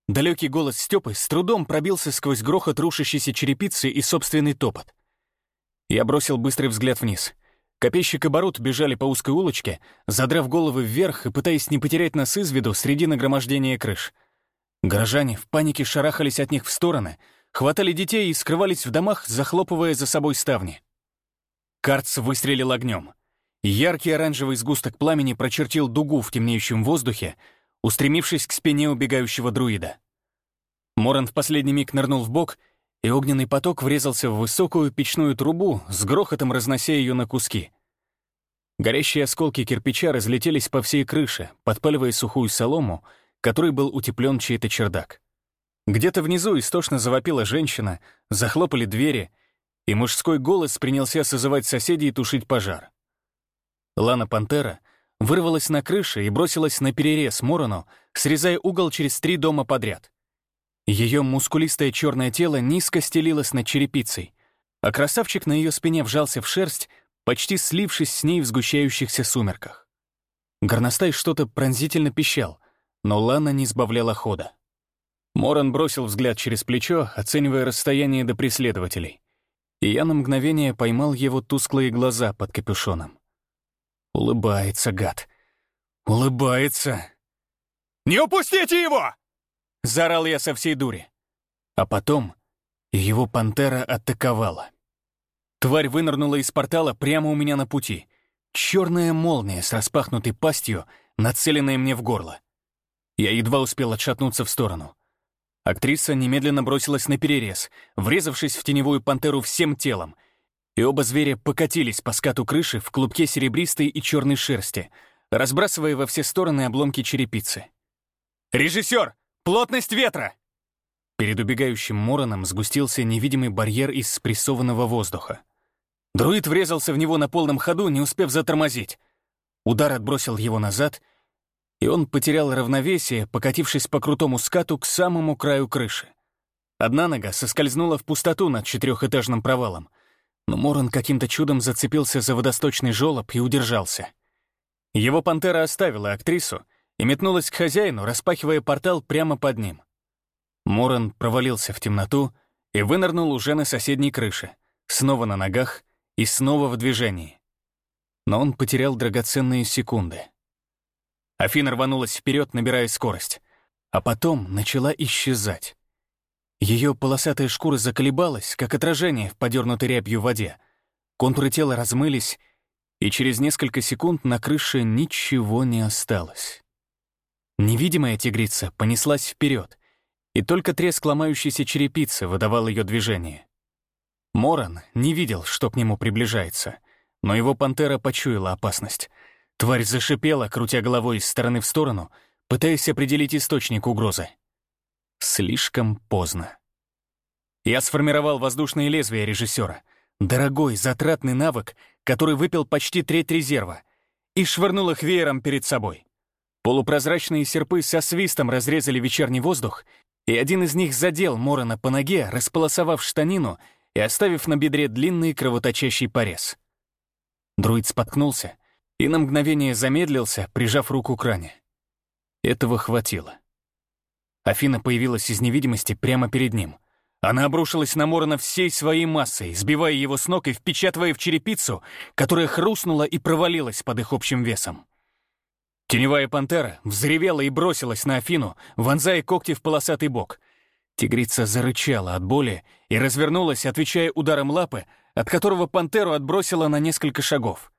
Далекий голос Степы с трудом пробился сквозь грохот рушащейся черепицы и собственный топот. Я бросил быстрый взгляд вниз. Копейщик и Барут бежали по узкой улочке, задрав головы вверх и пытаясь не потерять нас из виду среди нагромождения крыш. Горожане в панике шарахались от них в стороны, хватали детей и скрывались в домах, захлопывая за собой ставни. Карц выстрелил огнем. Яркий оранжевый сгусток пламени прочертил дугу в темнеющем воздухе, устремившись к спине убегающего друида. Моран в последний миг нырнул в бок, и огненный поток врезался в высокую печную трубу, с грохотом разнося ее на куски. Горящие осколки кирпича разлетелись по всей крыше, подпаливая сухую солому, которой был утеплен чей-то чердак. Где-то внизу истошно завопила женщина, захлопали двери, и мужской голос принялся созывать соседей и тушить пожар. Лана Пантера вырвалась на крыше и бросилась на перерез Морону, срезая угол через три дома подряд. Ее мускулистое черное тело низко стелилось над черепицей, а красавчик на ее спине вжался в шерсть, почти слившись с ней в сгущающихся сумерках. Горностай что-то пронзительно пищал, но Лана не сбавляла хода. Моран бросил взгляд через плечо, оценивая расстояние до преследователей, и я на мгновение поймал его тусклые глаза под капюшоном. Улыбается, гад. Улыбается. «Не упустите его!» — заорал я со всей дури. А потом его пантера атаковала. Тварь вынырнула из портала прямо у меня на пути. Черная молния с распахнутой пастью, нацеленная мне в горло. Я едва успел отшатнуться в сторону. Актриса немедленно бросилась на перерез, врезавшись в теневую пантеру всем телом — и оба зверя покатились по скату крыши в клубке серебристой и черной шерсти, разбрасывая во все стороны обломки черепицы. «Режиссер! Плотность ветра!» Перед убегающим Мороном сгустился невидимый барьер из спрессованного воздуха. Друид врезался в него на полном ходу, не успев затормозить. Удар отбросил его назад, и он потерял равновесие, покатившись по крутому скату к самому краю крыши. Одна нога соскользнула в пустоту над четырехэтажным провалом — но Моран каким-то чудом зацепился за водосточный жёлоб и удержался. Его пантера оставила актрису и метнулась к хозяину, распахивая портал прямо под ним. Моран провалился в темноту и вынырнул уже на соседней крыше, снова на ногах и снова в движении. Но он потерял драгоценные секунды. Афина рванулась вперед, набирая скорость, а потом начала исчезать. Ее полосатая шкура заколебалась, как отражение в подернутой рябью воде. Контуры тела размылись, и через несколько секунд на крыше ничего не осталось. Невидимая тигрица понеслась вперед, и только треск ломающейся черепицы выдавал ее движение. Моран не видел, что к нему приближается, но его пантера почуяла опасность. Тварь зашипела, крутя головой из стороны в сторону, пытаясь определить источник угрозы. Слишком поздно. Я сформировал воздушные лезвия режиссера. Дорогой, затратный навык, который выпил почти треть резерва, и швырнул их веером перед собой. Полупрозрачные серпы со свистом разрезали вечерний воздух, и один из них задел Морона по ноге, располосовав штанину и оставив на бедре длинный кровоточащий порез. Друид споткнулся и на мгновение замедлился, прижав руку к ране. Этого хватило. Афина появилась из невидимости прямо перед ним. Она обрушилась на Морона всей своей массой, сбивая его с ног и впечатывая в черепицу, которая хрустнула и провалилась под их общим весом. Теневая пантера взревела и бросилась на Афину, вонзая когти в полосатый бок. Тигрица зарычала от боли и развернулась, отвечая ударом лапы, от которого пантеру отбросила на несколько шагов.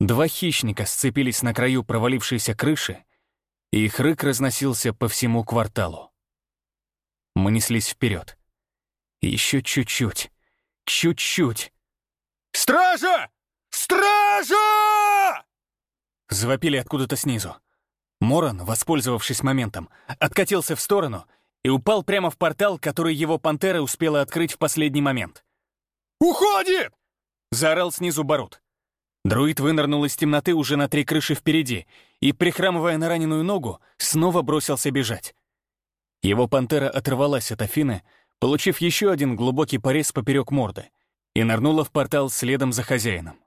Два хищника сцепились на краю провалившейся крыши, и их рык разносился по всему кварталу. Мы неслись вперед. Еще чуть-чуть. Чуть-чуть. «Стража! Стража!» Завопили откуда-то снизу. Моран, воспользовавшись моментом, откатился в сторону и упал прямо в портал, который его пантера успела открыть в последний момент. «Уходит!» — заорал снизу Барут. Друид вынырнул из темноты уже на три крыши впереди и, прихрамывая на раненую ногу, снова бросился бежать. Его пантера оторвалась от Афины, получив еще один глубокий порез поперек морды, и нырнула в портал следом за хозяином.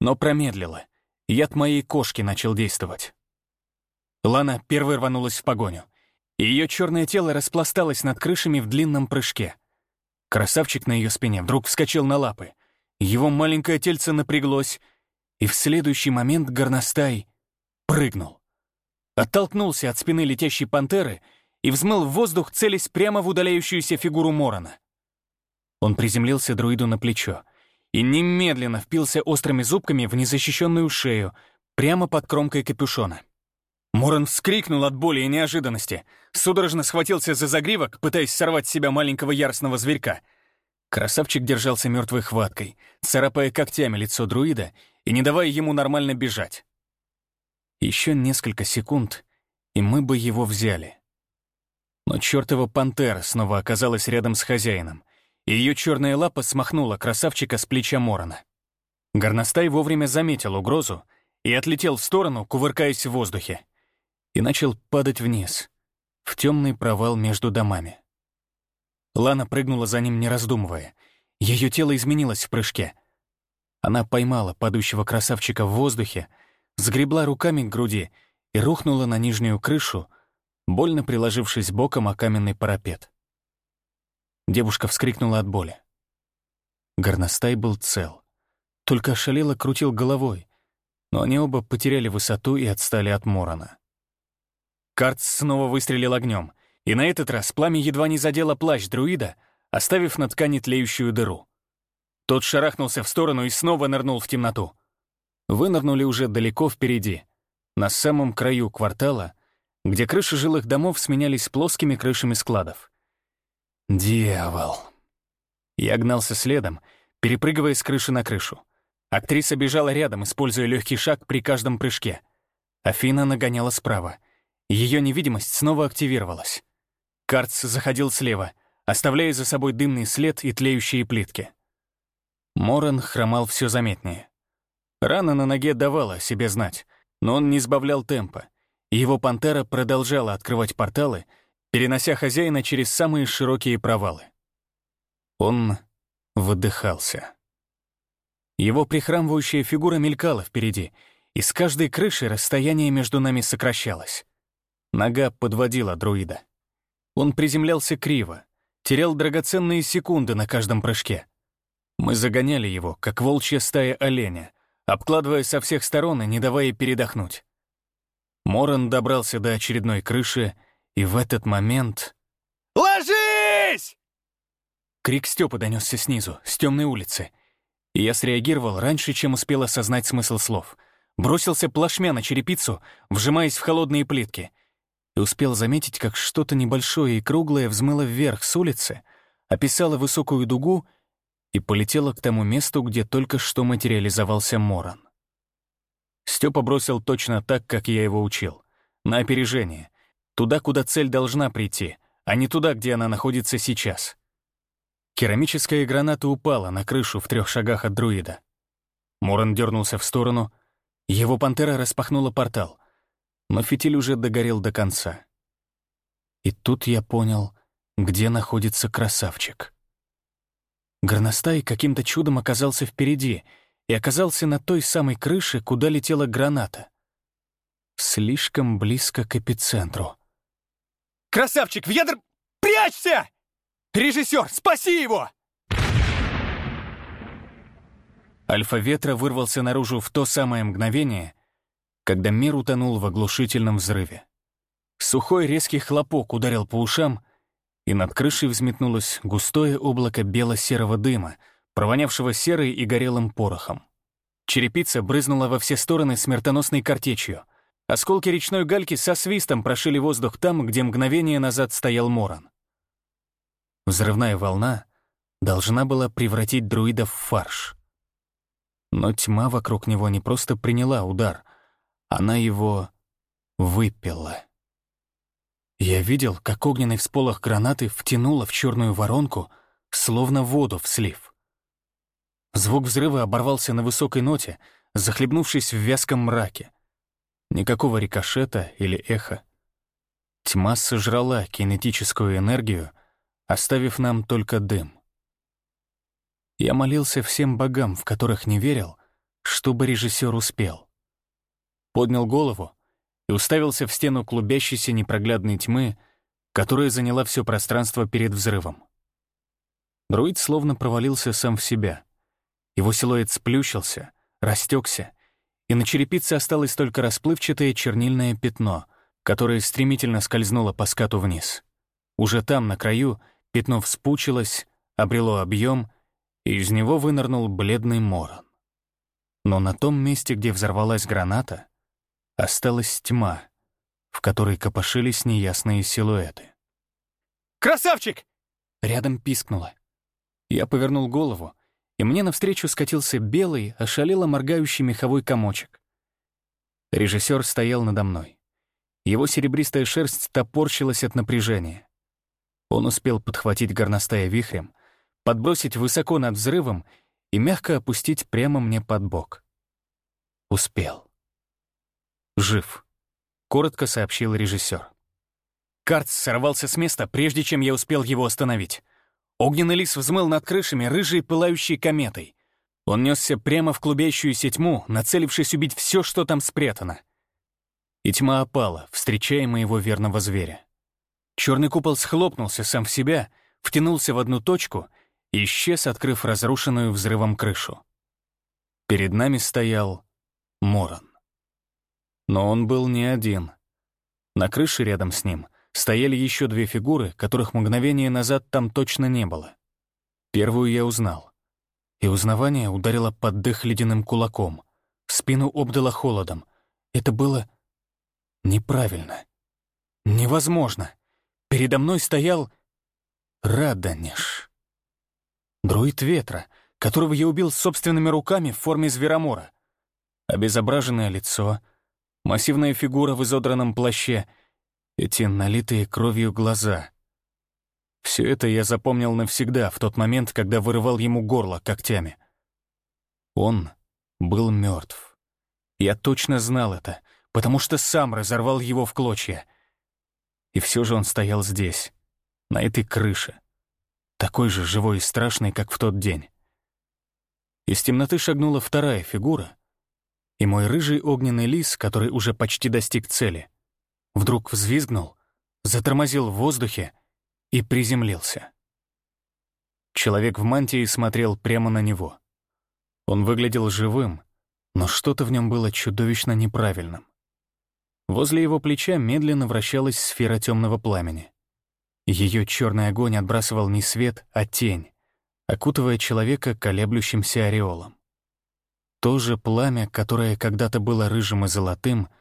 Но промедлила. Яд моей кошки начал действовать. Лана первой рванулась в погоню, ее черное тело распласталось над крышами в длинном прыжке. Красавчик на ее спине вдруг вскочил на лапы. Его маленькое тельце напряглось, и в следующий момент горностай прыгнул. Оттолкнулся от спины летящей пантеры и взмыл в воздух, целясь прямо в удаляющуюся фигуру Морона. Он приземлился друиду на плечо, и немедленно впился острыми зубками в незащищенную шею, прямо под кромкой капюшона. Моран вскрикнул от боли и неожиданности, судорожно схватился за загривок, пытаясь сорвать с себя маленького яростного зверька. Красавчик держался мертвой хваткой, царапая когтями лицо друида и не давая ему нормально бежать. Еще несколько секунд, и мы бы его взяли. Но чертова пантера снова оказалась рядом с хозяином, и ее черная лапа смахнула красавчика с плеча Морона. Горностай вовремя заметил угрозу и отлетел в сторону, кувыркаясь в воздухе, и начал падать вниз, в темный провал между домами. Лана прыгнула за ним, не раздумывая. Ее тело изменилось в прыжке. Она поймала падающего красавчика в воздухе, сгребла руками к груди и рухнула на нижнюю крышу, больно приложившись боком о каменный парапет. Девушка вскрикнула от боли. Горностай был цел. Только ошалело крутил головой, но они оба потеряли высоту и отстали от Морона. Карц снова выстрелил огнем, и на этот раз пламя едва не задело плащ друида, оставив на ткани тлеющую дыру. Тот шарахнулся в сторону и снова нырнул в темноту. Вынырнули уже далеко впереди, на самом краю квартала, где крыши жилых домов сменялись плоскими крышами складов. Дьявол. Я гнался следом, перепрыгивая с крыши на крышу. Актриса бежала рядом, используя легкий шаг при каждом прыжке. Афина нагоняла справа. Ее невидимость снова активировалась. Карц заходил слева, оставляя за собой дымный след и тлеющие плитки. Моран хромал все заметнее. Рана на ноге давала себе знать, но он не сбавлял темпа, и его пантера продолжала открывать порталы, перенося хозяина через самые широкие провалы. Он выдыхался. Его прихрамывающая фигура мелькала впереди, и с каждой крышей расстояние между нами сокращалось. Нога подводила друида. Он приземлялся криво, терял драгоценные секунды на каждом прыжке. Мы загоняли его, как волчья стая оленя, обкладывая со всех сторон и не давая передохнуть. Моран добрался до очередной крыши, и в этот момент... «Ложись!» Крик Степа донесся снизу, с темной улицы. И я среагировал раньше, чем успел осознать смысл слов. Бросился плашмя на черепицу, вжимаясь в холодные плитки — и успел заметить, как что-то небольшое и круглое взмыло вверх с улицы, описало высокую дугу и полетело к тому месту, где только что материализовался Моран. Степа бросил точно так, как я его учил, на опережение, туда, куда цель должна прийти, а не туда, где она находится сейчас. Керамическая граната упала на крышу в трех шагах от друида. Моран дернулся в сторону, его пантера распахнула портал, но фитиль уже догорел до конца. И тут я понял, где находится красавчик. Горностай каким-то чудом оказался впереди и оказался на той самой крыше, куда летела граната. Слишком близко к эпицентру. «Красавчик, в ядр... Прячься! Режиссер, спаси его!» Альфа-ветра вырвался наружу в то самое мгновение, когда мир утонул в оглушительном взрыве. Сухой резкий хлопок ударил по ушам, и над крышей взметнулось густое облако бело-серого дыма, провонявшего серой и горелым порохом. Черепица брызнула во все стороны смертоносной картечью. Осколки речной гальки со свистом прошили воздух там, где мгновение назад стоял Моран. Взрывная волна должна была превратить друида в фарш. Но тьма вокруг него не просто приняла удар — она его выпила. Я видел, как огненный всполох гранаты втянуло в черную воронку, словно воду в слив. Звук взрыва оборвался на высокой ноте, захлебнувшись в вязком мраке. Никакого рикошета или эха. Тьма сожрала кинетическую энергию, оставив нам только дым. Я молился всем богам, в которых не верил, чтобы режиссер успел поднял голову уставился в стену клубящейся непроглядной тьмы, которая заняла все пространство перед взрывом. Друид словно провалился сам в себя. Его силуэт сплющился, растекся, и на черепице осталось только расплывчатое чернильное пятно, которое стремительно скользнуло по скату вниз. Уже там, на краю, пятно вспучилось, обрело объем и из него вынырнул бледный морон. Но на том месте, где взорвалась граната, осталась тьма, в которой копошились неясные силуэты. «Красавчик!» Рядом пискнуло. Я повернул голову, и мне навстречу скатился белый, ошалело моргающий меховой комочек. Режиссер стоял надо мной. Его серебристая шерсть топорщилась от напряжения. Он успел подхватить горностая вихрем, подбросить высоко над взрывом и мягко опустить прямо мне под бок. Успел. Жив, коротко сообщил режиссер. Карц сорвался с места, прежде чем я успел его остановить. Огненный лис взмыл над крышами рыжей пылающей кометой. Он несся прямо в клубящуюся тьму, нацелившись убить все, что там спрятано. И тьма опала, встречая моего верного зверя. Черный купол схлопнулся сам в себя, втянулся в одну точку и исчез, открыв разрушенную взрывом крышу. Перед нами стоял Моран. Но он был не один. На крыше рядом с ним стояли еще две фигуры, которых мгновение назад там точно не было. Первую я узнал. И узнавание ударило под дых ледяным кулаком. Спину обдало холодом. Это было неправильно. Невозможно. Передо мной стоял Раданеш. Друид ветра, которого я убил собственными руками в форме зверомора. Обезображенное лицо, массивная фигура в изодранном плаще — эти налитые кровью глаза. Все это я запомнил навсегда, в тот момент, когда вырывал ему горло когтями. Он был мертв. Я точно знал это, потому что сам разорвал его в клочья. И все же он стоял здесь, на этой крыше, такой же живой и страшный, как в тот день. Из темноты шагнула вторая фигура, и мой рыжий огненный лис, который уже почти достиг цели, вдруг взвизгнул, затормозил в воздухе и приземлился. Человек в мантии смотрел прямо на него. Он выглядел живым, но что-то в нем было чудовищно неправильным. Возле его плеча медленно вращалась сфера темного пламени. Ее черный огонь отбрасывал не свет, а тень, окутывая человека колеблющимся ореолом. То же пламя, которое когда-то было рыжим и золотым —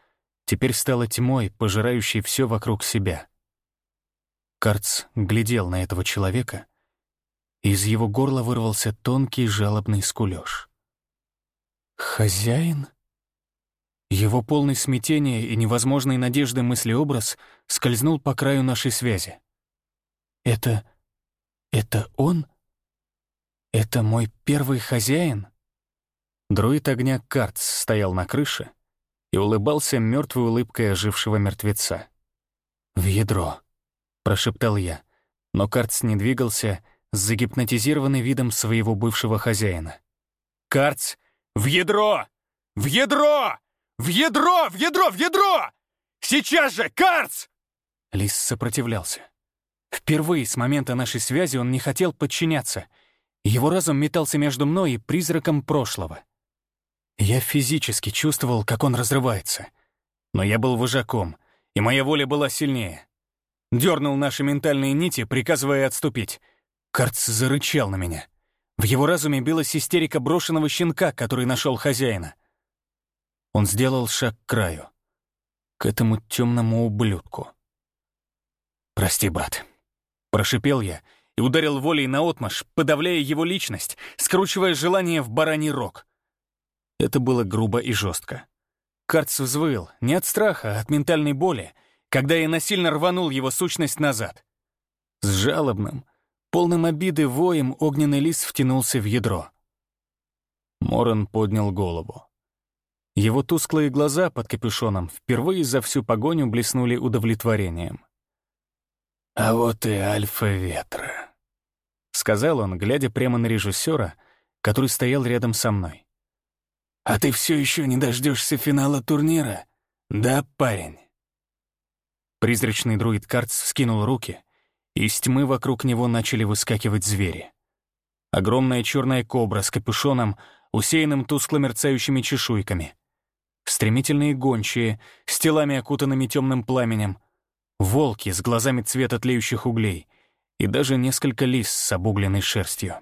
теперь стало тьмой, пожирающей все вокруг себя. Карц глядел на этого человека, и из его горла вырвался тонкий жалобный скулёж. «Хозяин?» Его полный смятения и невозможной надежды мыслеобраз скользнул по краю нашей связи. «Это... это он? Это мой первый хозяин?» Друид огня Карц стоял на крыше, и улыбался мертвой улыбкой ожившего мертвеца. «В ядро», — прошептал я, но Карц не двигался, загипнотизированный видом своего бывшего хозяина. «Карц, в ядро! В ядро! В ядро! В ядро! В ядро! Сейчас же, Карц!» Лис сопротивлялся. Впервые с момента нашей связи он не хотел подчиняться. Его разум метался между мной и призраком прошлого. Я физически чувствовал, как он разрывается. Но я был вожаком, и моя воля была сильнее. Дернул наши ментальные нити, приказывая отступить. Карц зарычал на меня. В его разуме билась истерика брошенного щенка, который нашел хозяина. Он сделал шаг к краю. К этому темному ублюдку. «Прости, брат», — прошипел я и ударил волей наотмашь, подавляя его личность, скручивая желание в бараний рог. Это было грубо и жестко. Карц взвыл, не от страха, а от ментальной боли, когда я насильно рванул его сущность назад. С жалобным, полным обиды воем огненный лис втянулся в ядро. Моран поднял голову. Его тусклые глаза под капюшоном впервые за всю погоню блеснули удовлетворением. «А вот и альфа ветра», — сказал он, глядя прямо на режиссера, который стоял рядом со мной. А ты все еще не дождешься финала турнира? Да, парень?» Призрачный друид Карц вскинул руки, и из тьмы вокруг него начали выскакивать звери. Огромная черная кобра с капюшоном, усеянным тускло мерцающими чешуйками. Стремительные гончие, с телами, окутанными темным пламенем. Волки с глазами цвета тлеющих углей. И даже несколько лис с обугленной шерстью.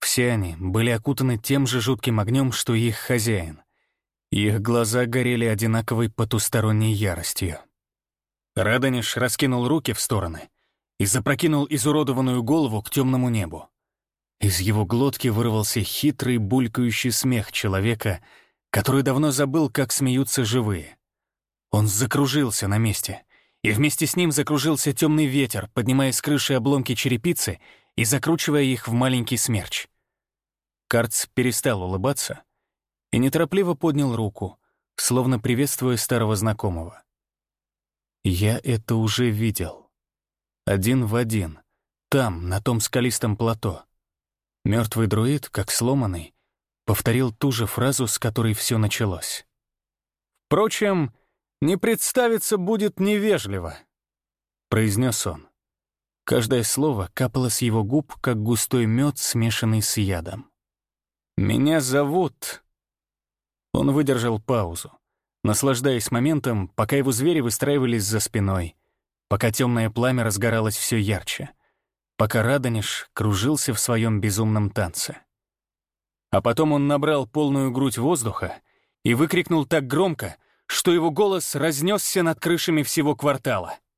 Все они были окутаны тем же жутким огнем, что и их хозяин. Их глаза горели одинаковой потусторонней яростью. Радонеж раскинул руки в стороны и запрокинул изуродованную голову к темному небу. Из его глотки вырвался хитрый булькающий смех человека, который давно забыл, как смеются живые. Он закружился на месте, и вместе с ним закружился темный ветер, поднимая с крыши обломки черепицы и закручивая их в маленький смерч. Карц перестал улыбаться и неторопливо поднял руку, словно приветствуя старого знакомого. Я это уже видел. Один в один, там, на том скалистом плато. Мертвый друид, как сломанный, повторил ту же фразу, с которой все началось. «Впрочем, не представиться будет невежливо», — произнес он. Каждое слово капало с его губ, как густой мед, смешанный с ядом. «Меня зовут...» Он выдержал паузу, наслаждаясь моментом, пока его звери выстраивались за спиной, пока темное пламя разгоралось все ярче, пока Радонеж кружился в своем безумном танце. А потом он набрал полную грудь воздуха и выкрикнул так громко, что его голос разнесся над крышами всего квартала —